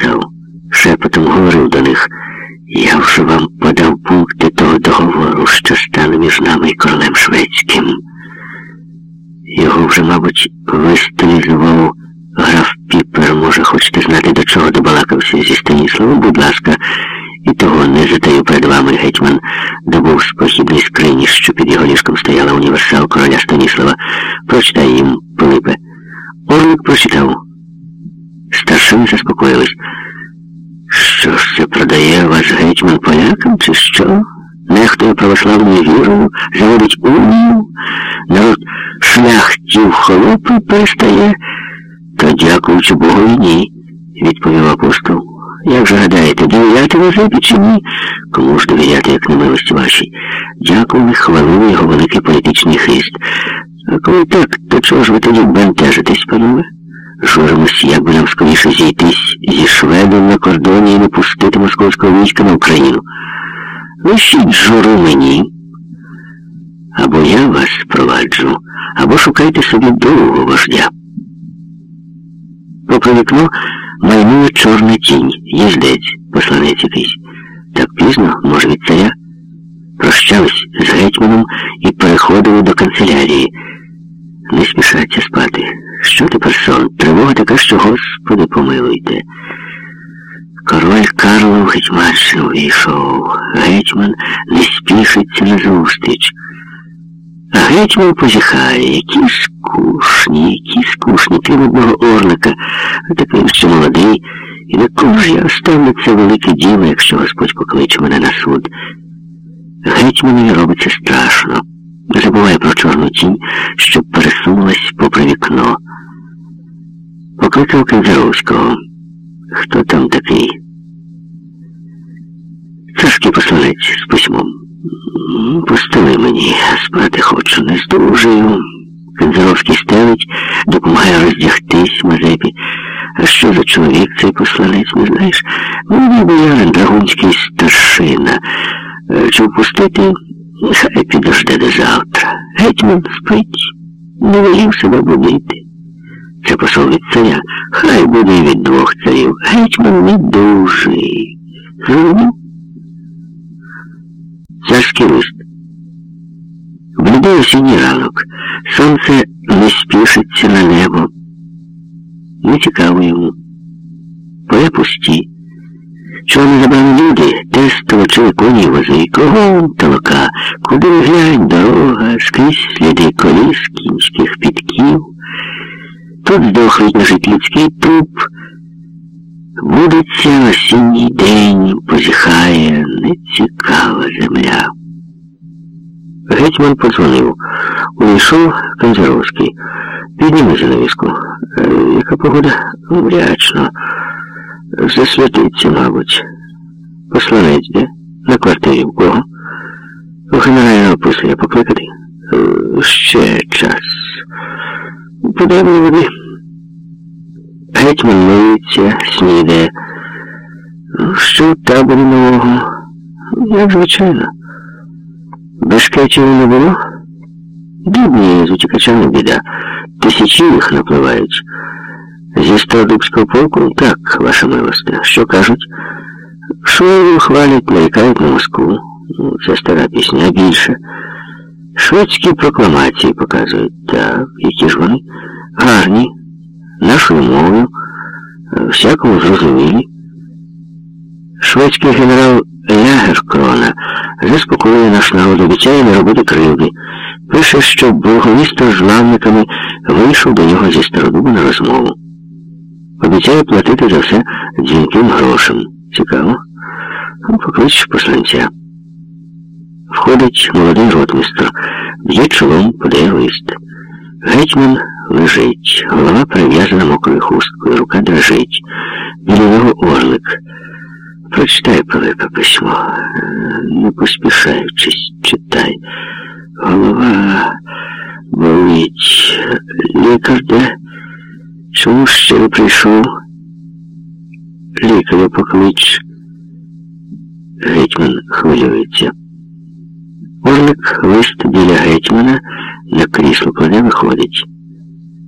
став, шепотом говорив до них. Я вже вам подав пункти того договору, що стане між нами і королем шведським. Його вже, мабуть, вистилізував граф Піпер. Може, хочете знати, до чого добалакався зі Станіславом? Будь ласка, і того не затаю перед вами, гетьман, добув з похідній скрині, що під його ліжком стояла універсал короля Станіслава. Прочитай їм, Пилипе. Орлик прочитав. Старшини заспокоїлись. Що ж це продає вас гетьман полякам, чи що? Нехтує православною вірою, заводить унію, народ шляхтів холопи перестає, то дякуючи Богові ні, відповів апостол. Як же гадаєте, довіряти Мазепі чи ні? Кому ж довіряти, як не милості? Дякую, хвалили його великий політичний хист. А коли так, то чого ж ви тоді бентежитесь, панове? Журимось, як би нам скоріше зійтись зі шведом на кордоні і не пустити московського війська на Україну. Лишіть журу мені. Або я вас проваджу, або шукайте собі довгого вождя. Попри вікно майнула чорна тінь, їздець, посланець якийсь. Так пізно, може, від царя. Прощались з гетьманом і переходили до канцелярії. Не спішаться спати. Що тепер сон? Тривога така, що, Господи, помилуйте. Король Карло в Гетьманщину війшов. Гетьман не спішиться на зустріч. А гетьман позіхає, які скучні, які скучні, крім одного орлика, такий ще молодий. І на кого ж я оставлю це велике діло, якщо Господь покличе мене на суд? Гетьманові робиться страшно. Забуває про чорну тінь, що пересунулась попри вікно. Покликав Кензаровського. Хто там такий? Царський посланець з письмом. Постели мені, спати хочу, не здужую. Кензаровський стелить, допомагає роздягтись Мазепі. А що за чоловік цей посланець, не знаєш? Ну, боярин, драгунський старшина. Чи впустити? Хай підожде до завтра. Гетьман спить, не велів себе будити. Це посол від царя. Хай буде від двох царів. Гетьман не дужий. Зрозумів? Царський лист. Блідий осінній ранок. Сонце не спішиться на небо. Не цікаво йому. Поля пусті. Не забрали люди, те столочили коні вози, кругом толока, куди глянь, дорога, скрізь сліди коліс, кінських підків. Тут здохлий лежить людський труп. Будеться осінній день, позіхає нецікава земля. Гетьман подзвонив. Увійшов Канзаровський. Підніми занавіску. Е, яка погода? Мрячно. Засвятиться, мабуть. Посланець, де? На квартирі в кого? У генерального писаря покликати? Е, ще час. Подай води. Гетьман миється, снідає. Що в таборі нового? Як звичайно. Бешкетів не було? Бідні з утікачами біда. Тисячі їх напливають. Зі Стародубського полку? Так, ваша милосте. Що кажуть? Швею хвалять, нарікають на Москву. Ну, Це стара пісня, а більше. Шведські прокламації показують. Так, які ж вони? Гарні, нашою мовою, всякому зрозумілі. Шведський генерал Лягеркрона заспокоює наш народ, обіцяє не робити кривди. Пише, що бургомістр з лавниками вийшов до нього зі стародубу на розмову. Обіцяє платити за все дзвінким грошем. Цікаво. Поклич посланця. Входить молодий ротмістр, б'є чолом, подає лист. Гетьман лежить, голова перев'язана мокрою хусткою, рука дрожить. Біля нього орлик. Прочитай, Пилипе, письмо. Не поспішаючись, читай. Голова болить. Лікар де? Чому ще не прийшов? Лікаря поклич. Гетьман хвилюється. Орлик лист біля гетьмана на крісло кладе виходить.